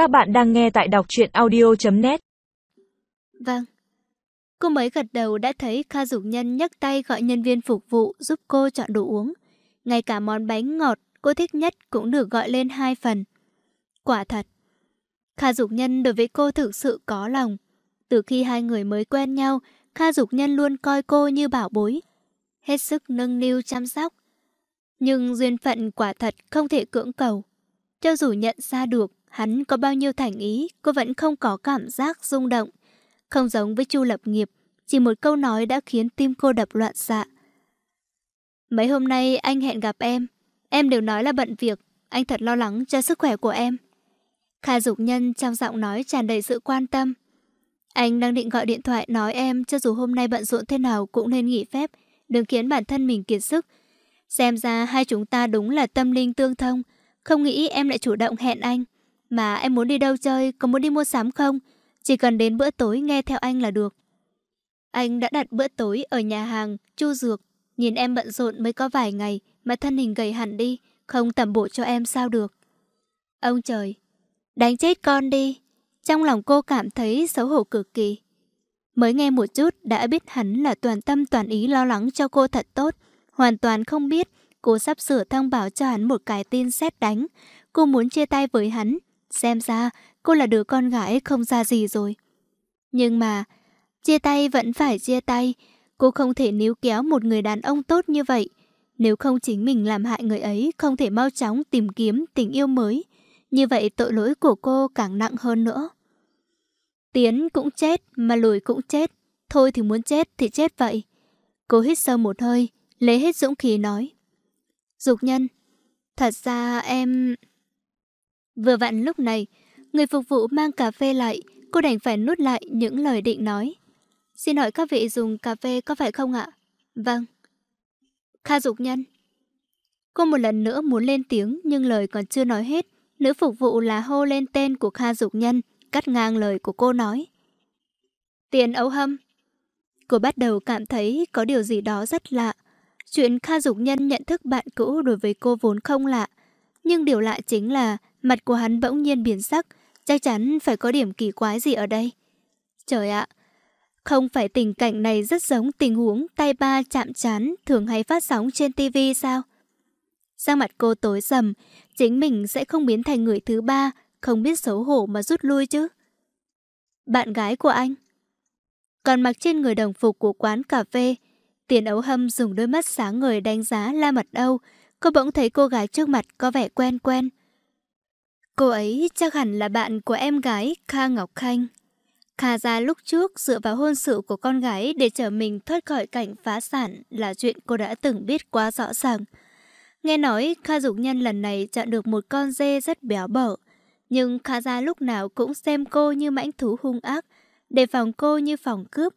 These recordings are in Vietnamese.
Các bạn đang nghe tại đọc truyện audio.net Vâng. Cô mới gật đầu đã thấy Kha Dục Nhân nhấc tay gọi nhân viên phục vụ giúp cô chọn đồ uống. Ngay cả món bánh ngọt cô thích nhất cũng được gọi lên hai phần. Quả thật. Kha Dục Nhân đối với cô thực sự có lòng. Từ khi hai người mới quen nhau, Kha Dục Nhân luôn coi cô như bảo bối. Hết sức nâng niu chăm sóc. Nhưng duyên phận quả thật không thể cưỡng cầu. Cho dù nhận ra được hắn có bao nhiêu thành ý, cô vẫn không có cảm giác rung động. Không giống với Chu Lập Nghiệp, chỉ một câu nói đã khiến tim cô đập loạn xạ. Mấy hôm nay anh hẹn gặp em, em đều nói là bận việc, anh thật lo lắng cho sức khỏe của em. Kha Dục Nhân trong giọng nói tràn đầy sự quan tâm. Anh đang định gọi điện thoại nói em cho dù hôm nay bận rộn thế nào cũng nên nghỉ phép, đừng khiến bản thân mình kiệt sức. Xem ra hai chúng ta đúng là tâm linh tương thông, không nghĩ em lại chủ động hẹn anh. Mà em muốn đi đâu chơi, có muốn đi mua sắm không? Chỉ cần đến bữa tối nghe theo anh là được. Anh đã đặt bữa tối ở nhà hàng Chu Dược. Nhìn em bận rộn mới có vài ngày mà thân hình gầy hẳn đi, không tẩm bổ cho em sao được. Ông trời, đánh chết con đi. Trong lòng cô cảm thấy xấu hổ cực kỳ. Mới nghe một chút đã biết hắn là toàn tâm toàn ý lo lắng cho cô thật tốt. Hoàn toàn không biết cô sắp sửa thông báo cho hắn một cái tin xét đánh. Cô muốn chia tay với hắn. Xem ra cô là đứa con gái không ra gì rồi. Nhưng mà, chia tay vẫn phải chia tay. Cô không thể níu kéo một người đàn ông tốt như vậy. Nếu không chính mình làm hại người ấy, không thể mau chóng tìm kiếm tình yêu mới. Như vậy tội lỗi của cô càng nặng hơn nữa. Tiến cũng chết, mà lùi cũng chết. Thôi thì muốn chết thì chết vậy. Cô hít sâu một hơi, lấy hết dũng khí nói. Dục nhân, thật ra em... Vừa vặn lúc này, người phục vụ mang cà phê lại, cô đành phải nuốt lại những lời định nói. Xin hỏi các vị dùng cà phê có phải không ạ? Vâng. Kha dục nhân. Cô một lần nữa muốn lên tiếng nhưng lời còn chưa nói hết. Nữ phục vụ là hô lên tên của Kha dục nhân, cắt ngang lời của cô nói. Tiền ấu hâm. Cô bắt đầu cảm thấy có điều gì đó rất lạ. Chuyện Kha dục nhân nhận thức bạn cũ đối với cô vốn không lạ. Nhưng điều lạ chính là mặt của hắn bỗng nhiên biến sắc, chắc chắn phải có điểm kỳ quái gì ở đây. Trời ạ, không phải tình cảnh này rất giống tình huống tay ba chạm chán thường hay phát sóng trên tivi sao? Sang mặt cô tối sầm, chính mình sẽ không biến thành người thứ ba, không biết xấu hổ mà rút lui chứ. Bạn gái của anh Còn mặc trên người đồng phục của quán cà phê, tiền ấu hâm dùng đôi mắt sáng ngời đánh giá La mặt Âu, cô bỗng thấy cô gái trước mặt có vẻ quen quen. Cô ấy chắc hẳn là bạn của em gái Kha Ngọc Khanh. Kha ra lúc trước dựa vào hôn sự của con gái để chở mình thoát khỏi cảnh phá sản là chuyện cô đã từng biết quá rõ ràng. Nghe nói Kha Dục Nhân lần này chọn được một con dê rất béo bở, nhưng Kha ra lúc nào cũng xem cô như mãnh thú hung ác, đề phòng cô như phòng cướp.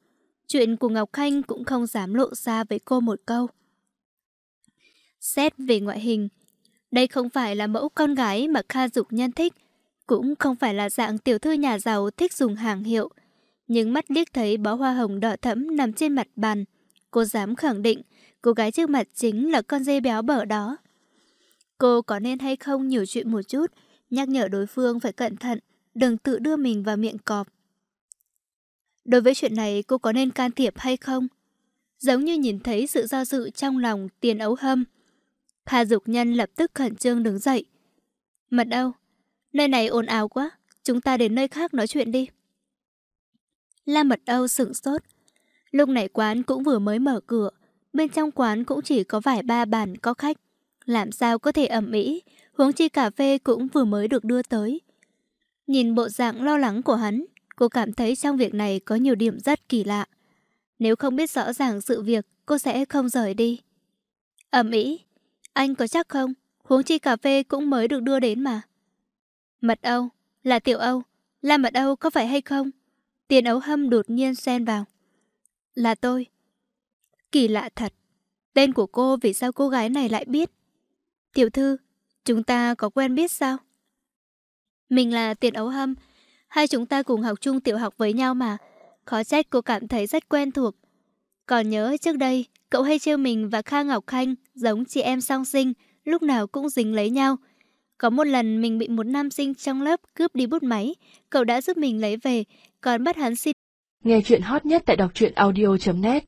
Chuyện của Ngọc Khanh cũng không dám lộ ra với cô một câu. Xét về ngoại hình, đây không phải là mẫu con gái mà Kha Dục Nhân thích, cũng không phải là dạng tiểu thư nhà giàu thích dùng hàng hiệu. Nhưng mắt liếc thấy bó hoa hồng đỏ thẫm nằm trên mặt bàn. Cô dám khẳng định, cô gái trước mặt chính là con dê béo bở đó. Cô có nên hay không nhiều chuyện một chút, nhắc nhở đối phương phải cẩn thận, đừng tự đưa mình vào miệng cọp. Đối với chuyện này cô có nên can thiệp hay không? Giống như nhìn thấy sự do dự trong lòng tiền ấu hâm. Kha Dục Nhân lập tức khẩn trương đứng dậy. Mật Âu, nơi này ồn ào quá, chúng ta đến nơi khác nói chuyện đi. La Mật Âu sửng sốt. Lúc này quán cũng vừa mới mở cửa, bên trong quán cũng chỉ có vài ba bàn có khách. Làm sao có thể ẩm ĩ, huống chi cà phê cũng vừa mới được đưa tới. Nhìn bộ dạng lo lắng của hắn, cô cảm thấy trong việc này có nhiều điểm rất kỳ lạ. Nếu không biết rõ ràng sự việc, cô sẽ không rời đi. Ẩm ĩ, anh có chắc không? Huống chi cà phê cũng mới được đưa đến mà. Mật Âu, là Tiểu Âu, là Mật Âu có phải hay không? Tiền ấu hâm đột nhiên xen vào. Là tôi. Kỳ lạ thật. Tên của cô vì sao cô gái này lại biết? Tiểu thư, chúng ta có quen biết sao? Mình là tiền ấu hâm. Hai chúng ta cùng học chung tiểu học với nhau mà. Khó trách cô cảm thấy rất quen thuộc. Còn nhớ trước đây, cậu hay trêu mình và Kha Ngọc Khanh giống chị em song sinh, lúc nào cũng dính lấy nhau. Có một lần mình bị một nam sinh trong lớp cướp đi bút máy, cậu đã giúp mình lấy về, còn bắt hắn xin. Nghe chuyện hot nhất tại đọc truyện audio.net